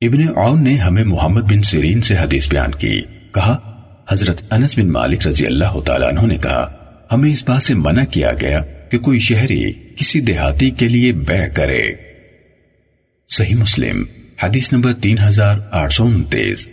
ابن عون نے ہمیں محمد بن سیرین سے حدیث بیان کی۔ کہا، حضرت انس بن مالک رضی اللہ تعالیٰ عنہ نے کہا، ہمیں اس بات سے منع کیا گیا کہ کوئی شہری کسی دیہاتی کے لیے بے کرے۔ صحیح مسلم، حدیث نمبر تین ہزار آٹھ سو انتیس۔